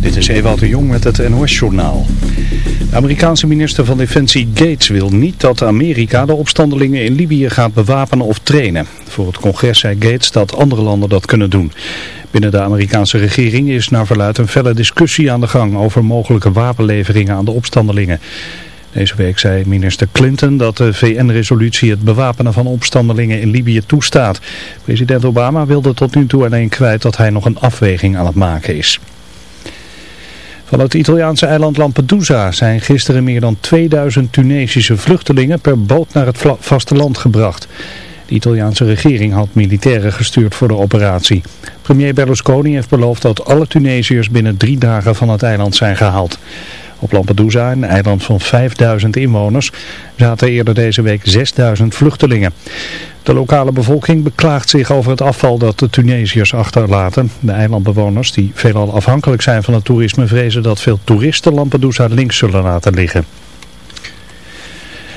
Dit is Ewout de Jong met het NOS-journaal. De Amerikaanse minister van Defensie Gates wil niet dat Amerika de opstandelingen in Libië gaat bewapenen of trainen. Voor het congres zei Gates dat andere landen dat kunnen doen. Binnen de Amerikaanse regering is naar verluid een felle discussie aan de gang over mogelijke wapenleveringen aan de opstandelingen. Deze week zei minister Clinton dat de VN-resolutie het bewapenen van opstandelingen in Libië toestaat. President Obama wilde tot nu toe alleen kwijt dat hij nog een afweging aan het maken is. Van het Italiaanse eiland Lampedusa zijn gisteren meer dan 2000 Tunesische vluchtelingen per boot naar het vasteland gebracht. De Italiaanse regering had militairen gestuurd voor de operatie. Premier Berlusconi heeft beloofd dat alle Tunesiërs binnen drie dagen van het eiland zijn gehaald. Op Lampedusa, een eiland van 5000 inwoners, zaten eerder deze week 6000 vluchtelingen. De lokale bevolking beklaagt zich over het afval dat de Tunesiërs achterlaten. De eilandbewoners, die veelal afhankelijk zijn van het toerisme, vrezen dat veel toeristen Lampedusa links zullen laten liggen.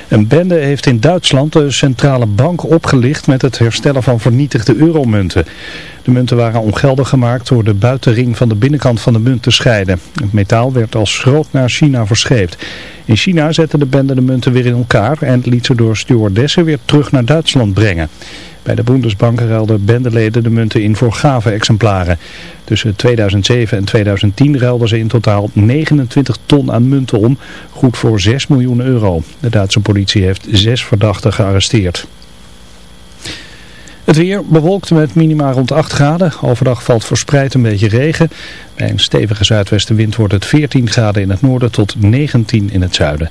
Een bende heeft in Duitsland de centrale bank opgelicht met het herstellen van vernietigde euromunten. De munten waren ongeldig gemaakt door de buitenring van de binnenkant van de munt te scheiden. Het metaal werd als schroot naar China verscheept. In China zette de bende de munten weer in elkaar en liet ze door stewardessen weer terug naar Duitsland brengen. Bij de Bundesbank ruilden bendeleden de munten in voor gave exemplaren. Tussen 2007 en 2010 ruilden ze in totaal 29 ton aan munten om, goed voor 6 miljoen euro. De Duitse politie heeft zes verdachten gearresteerd. Het weer bewolkt met minima rond 8 graden. Overdag valt verspreid een beetje regen. Bij een stevige zuidwestenwind wordt het 14 graden in het noorden tot 19 in het zuiden.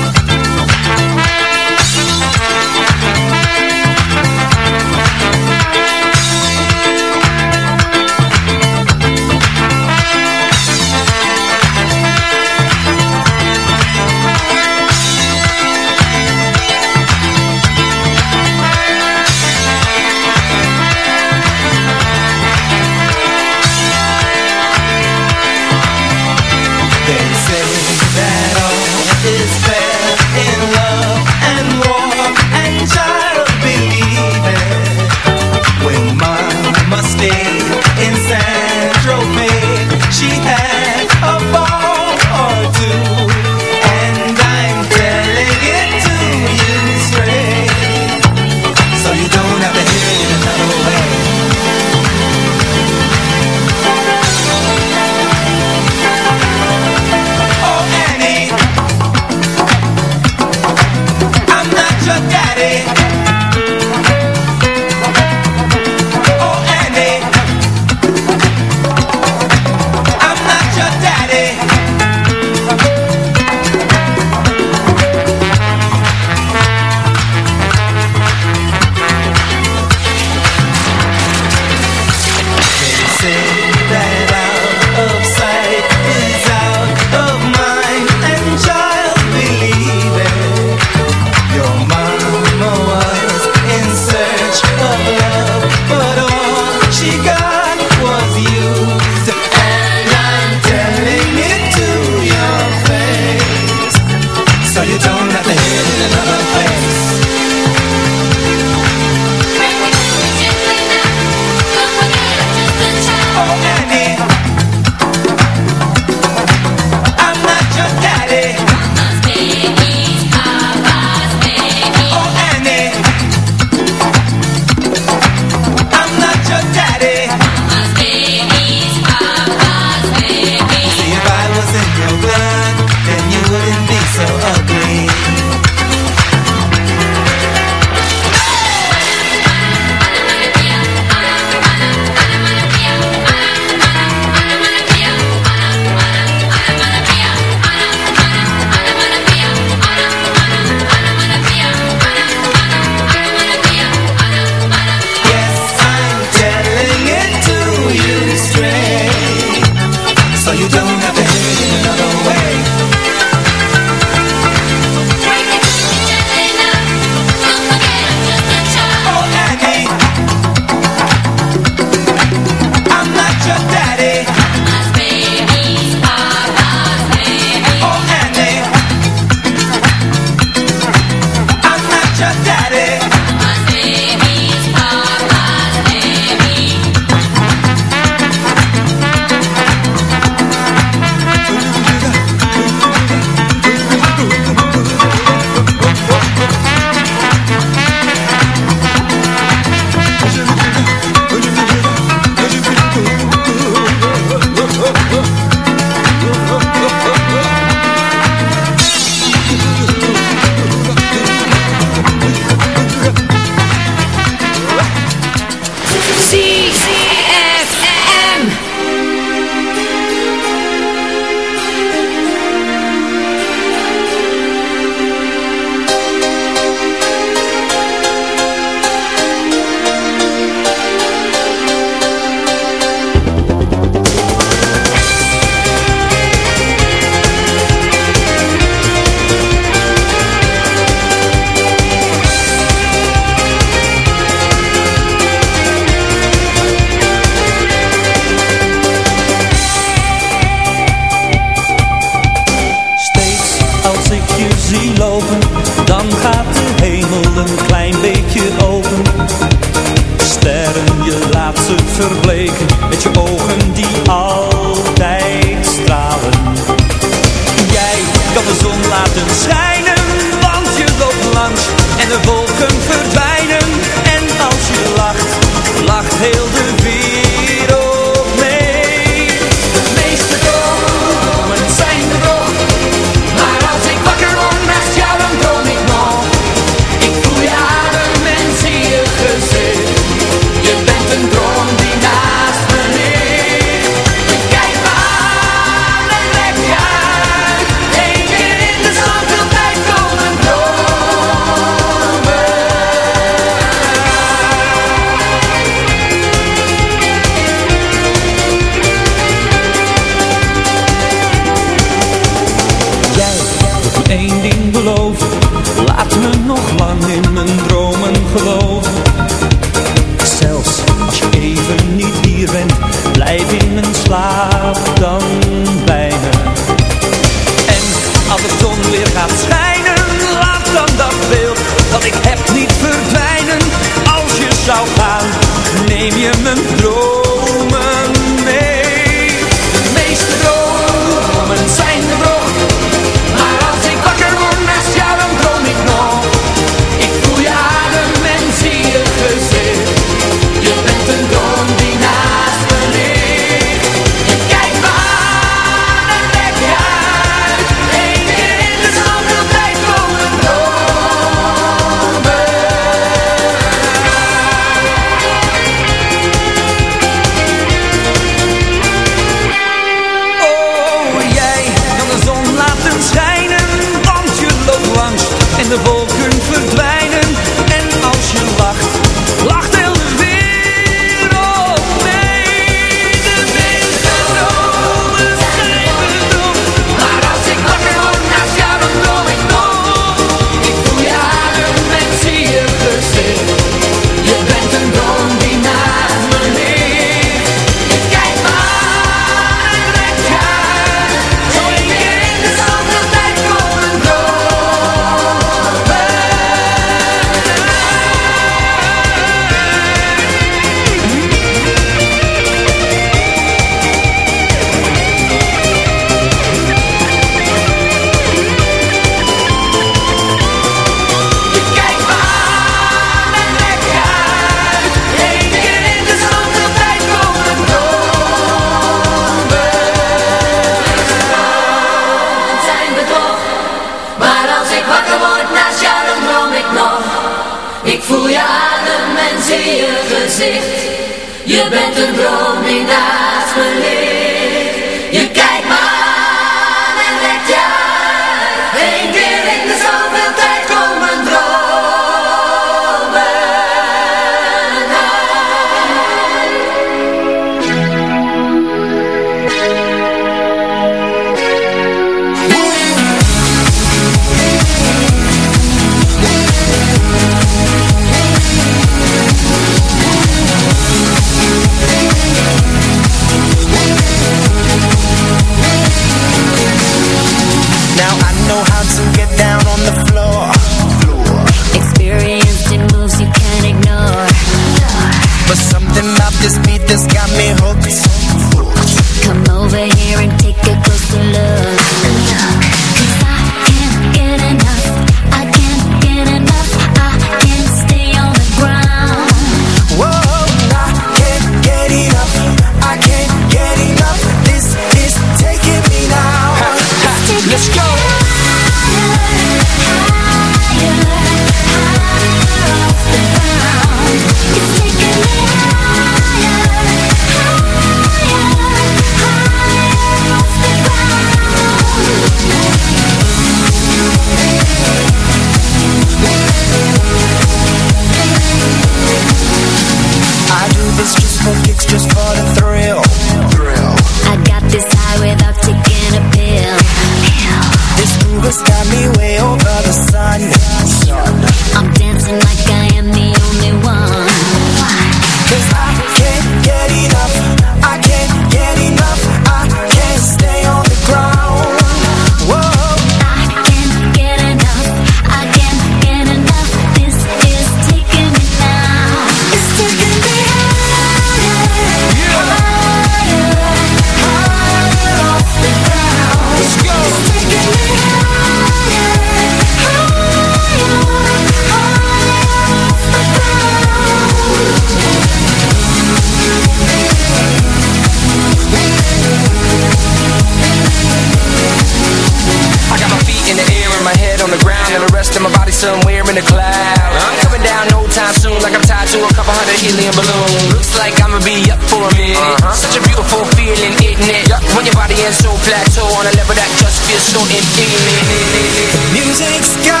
Music's got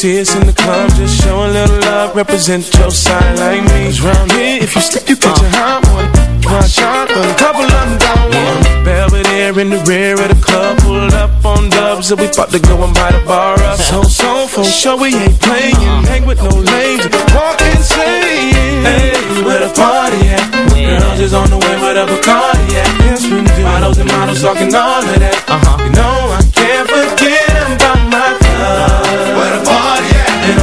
See us in the club, just show a little love, represent your side like me. Cause round here, if you slip, you get your hot one. Watch out, a couple of them down one. Belvedere in the rear of the club, pulled up on dubs, and we about to go and buy the bar up. So, so, for sure, we ain't playing. Hang with no lames, walk insane. Hey, where the party at? Girls is on the way, where the Bacardi at? Yes, we do. Models and models talking all of that. Uh-huh. You know I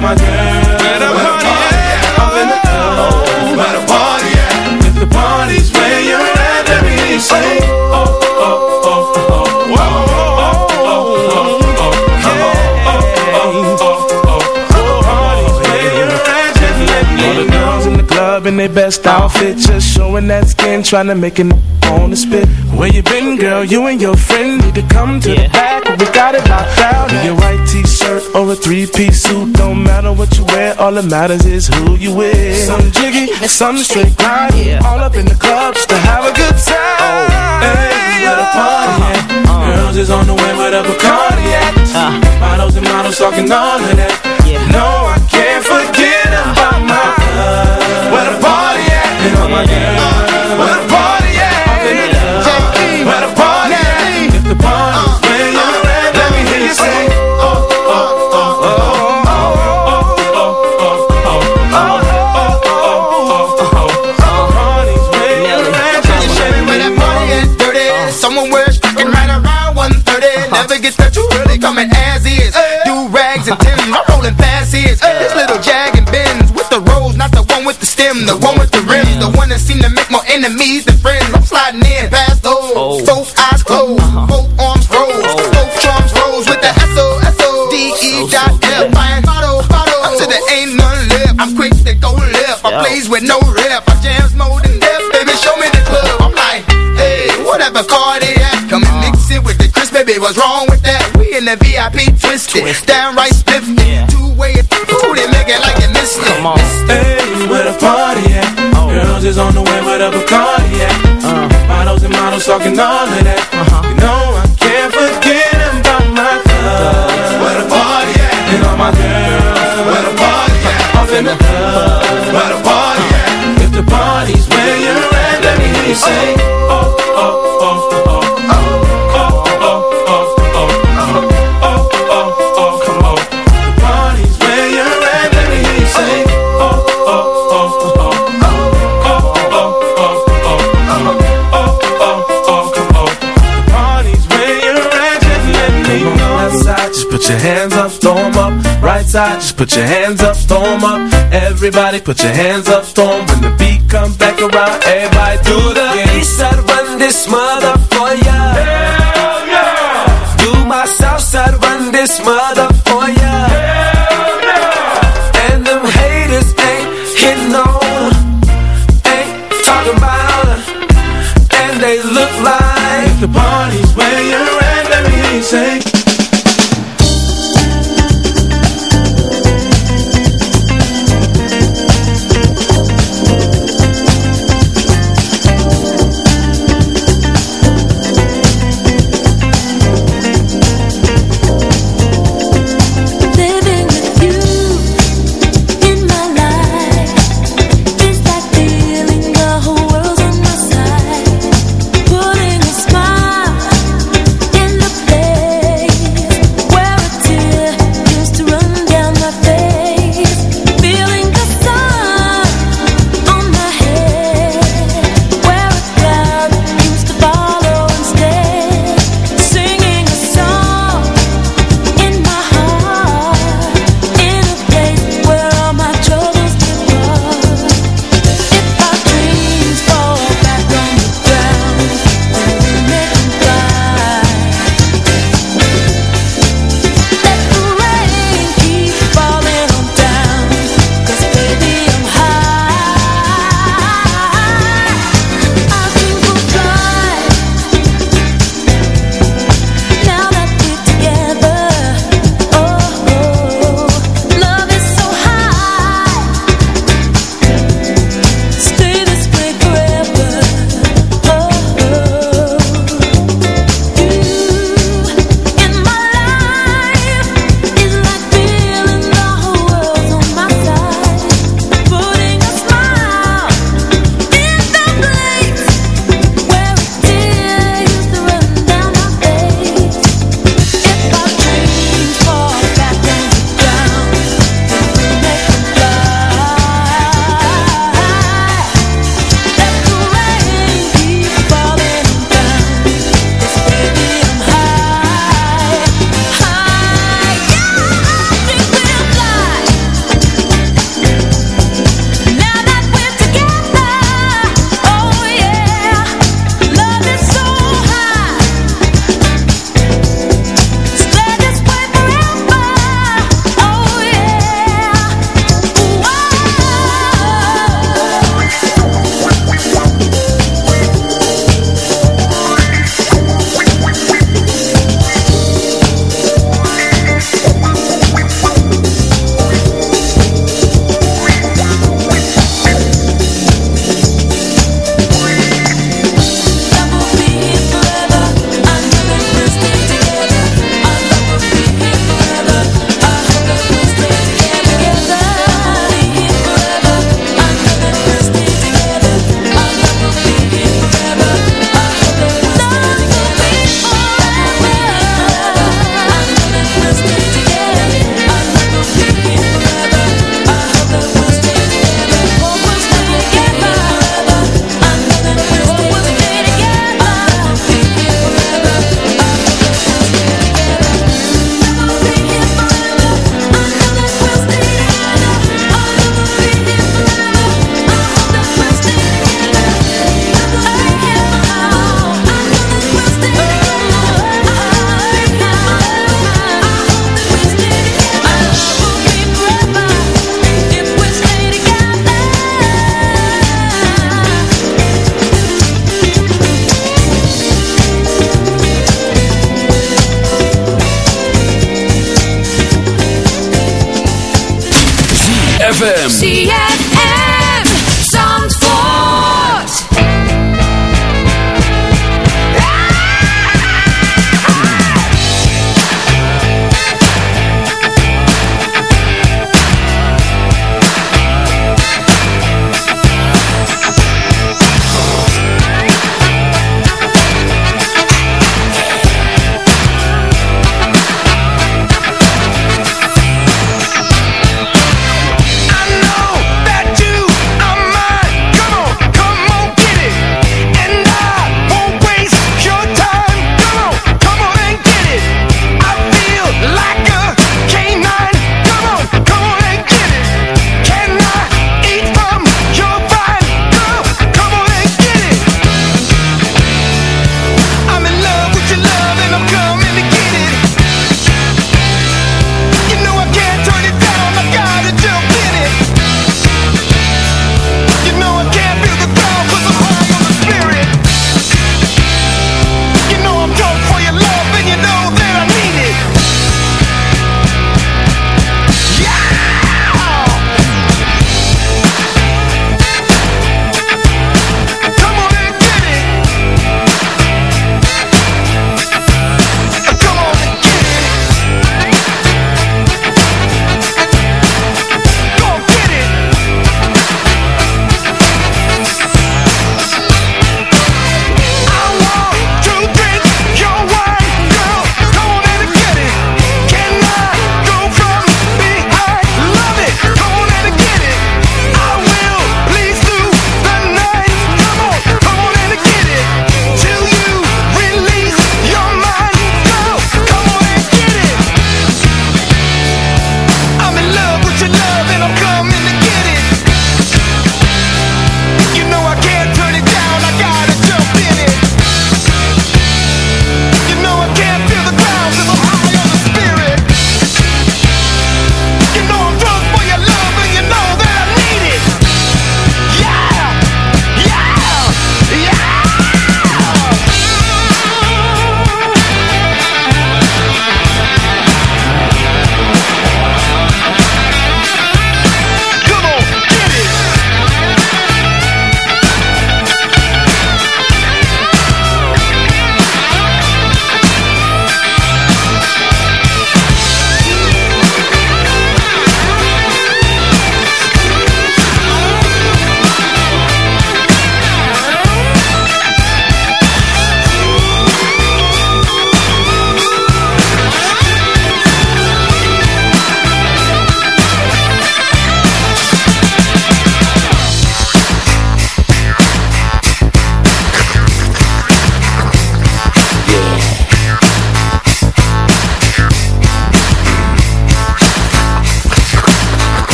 my girls. Where the party at? I'm in the club. Where the party at? If the party's where you're at, let me say, oh, oh, oh, oh. In their best outfit, just showing that skin, trying to make it on the spit. Where you been, girl? You and your friend need to come to yeah. the back. We got it locked out. In your white t-shirt or a three-piece suit, don't matter what you wear. All that matters is who you with. Some jiggy, some straight grind. Yeah. All up in the club just to have a good time. Oh. Hey, where the party at? Uh, uh. Girls is on the way with a Bacardi at. Uh. Models and models talking all of that. Yeah. No, I can't forget about my love. Where the party at? And all my girls. Where the party coming as is. Do rags and Timbs, I'm rolling fast is. This little jag and Benz with the rose, not the one with the stem, the one with the rims, the one that seem to make more enemies than friends. I'm sliding in past those, oh. both eyes closed, uh-huh. both arms rose, oh. both drums rose with the S O S O D E dot F. Fine, bottle, bottle. I said there ain't none left. I'm quick to go left. I plays with no rep. I jams more than death, baby. Show me baby. What's wrong with that? We in the VIP twisted, twisted. downright spiffy. Yeah. Two way it, ooh, they make it like it missed it. Come on. Hey, where the party at? Oh. Girls is on the way where the Bacardi at. Uh. Models and models talking all of that. Uh-huh. You know I can't forget about my club. Where the party at? And all my girls. Where the party at? Off in the club. Where the party at? If the party's where you're at, let me hear you say. Oh, your hands up, throw them up. Right side, just put your hands up, throw them up. Everybody put your hands up, them. When the beat comes back around, everybody do the east side, run this mother for ya. Hell yeah! Do my south side, run this mother for ya. Hell yeah! And them haters ain't hitting on, ain't talking about, and they look like the party's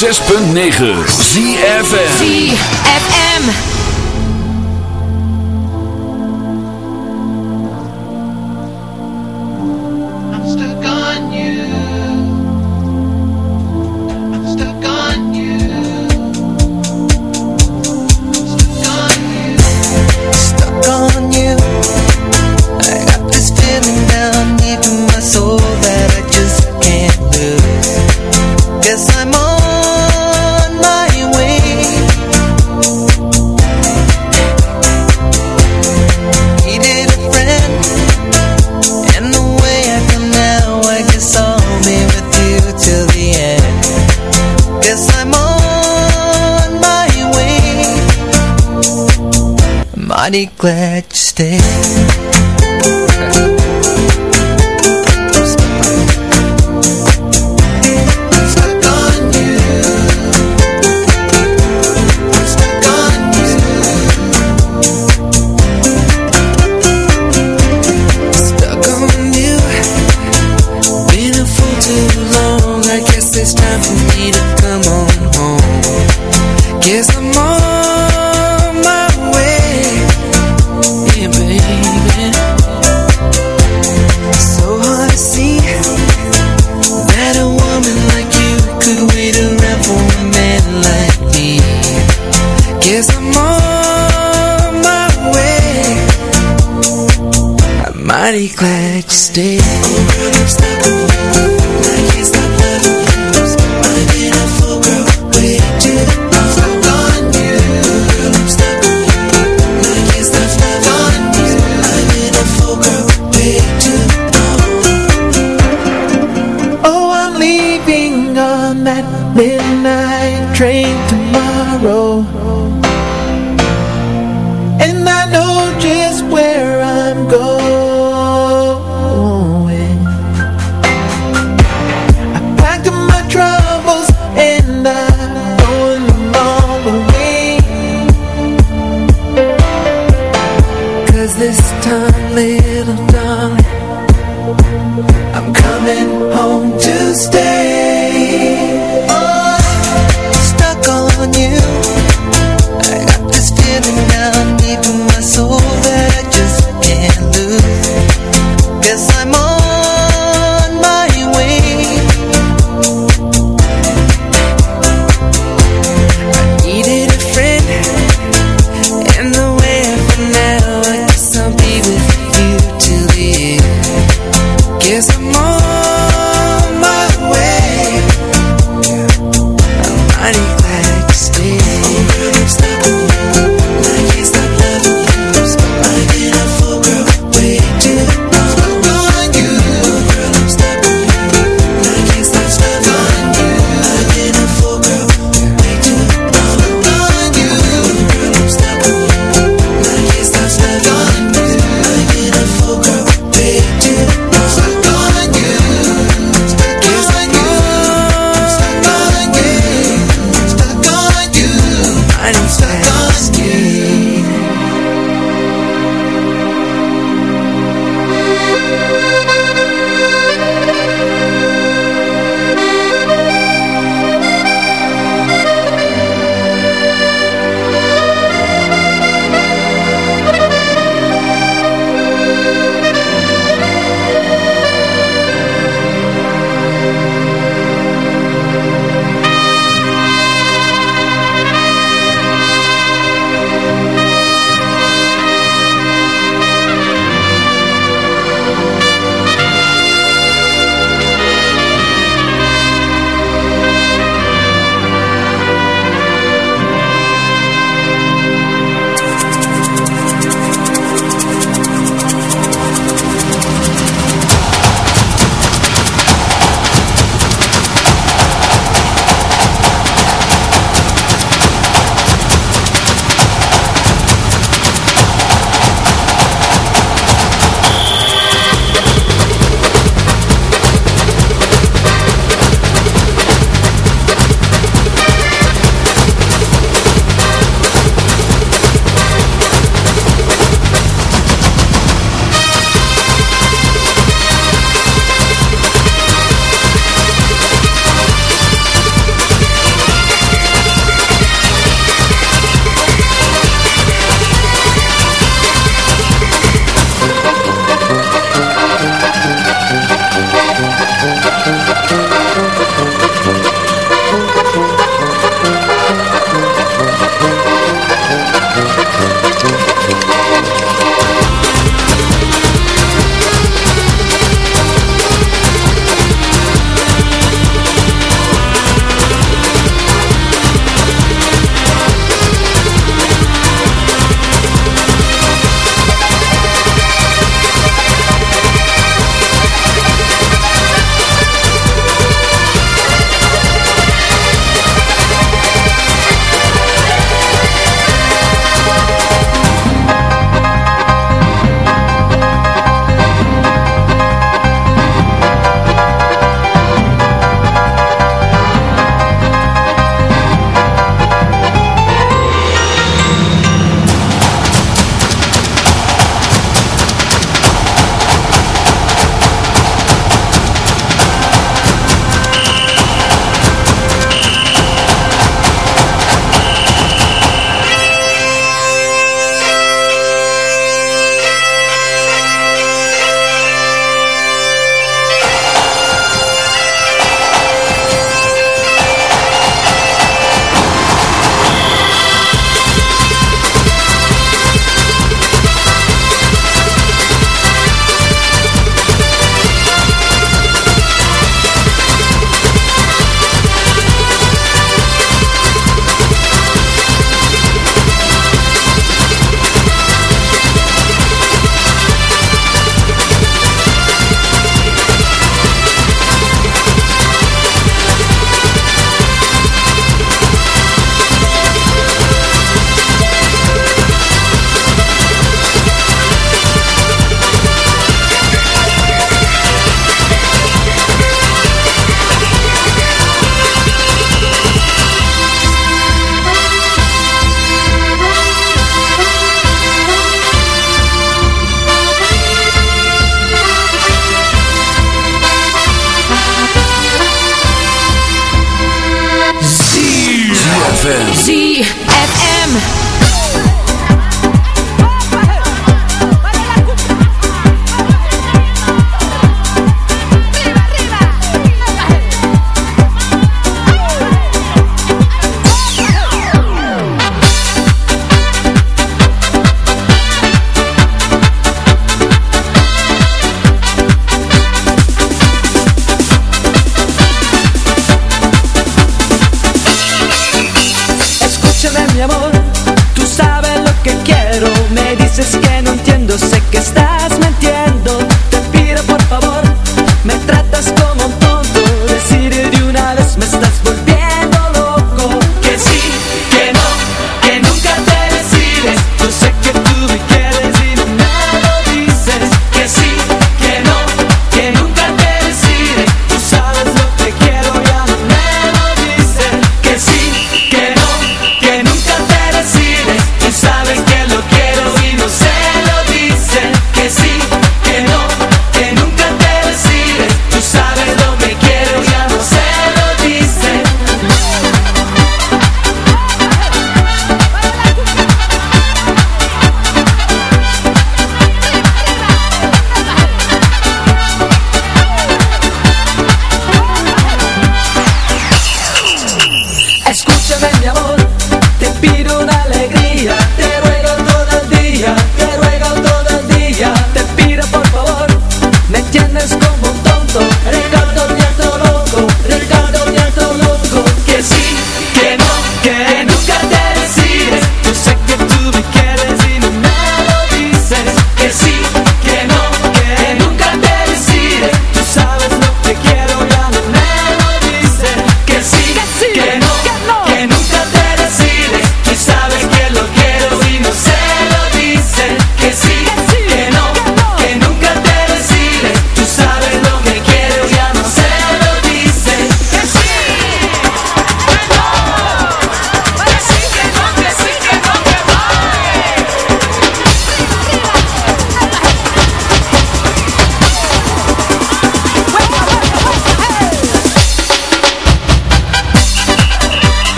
106.9 ZFN glad glad you stayed.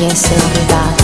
e é seu lugar.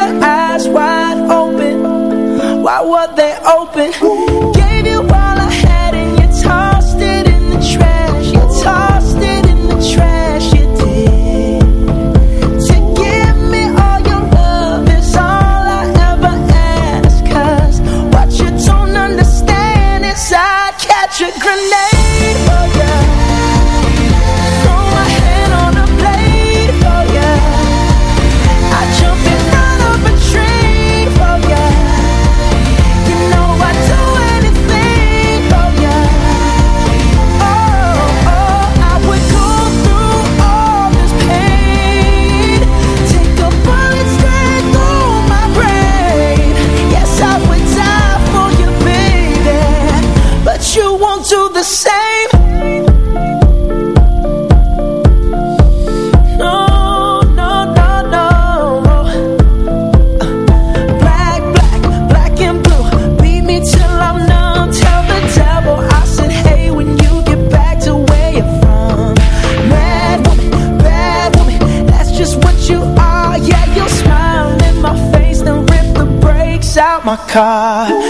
your eyes wide open Why were they open? Ooh. car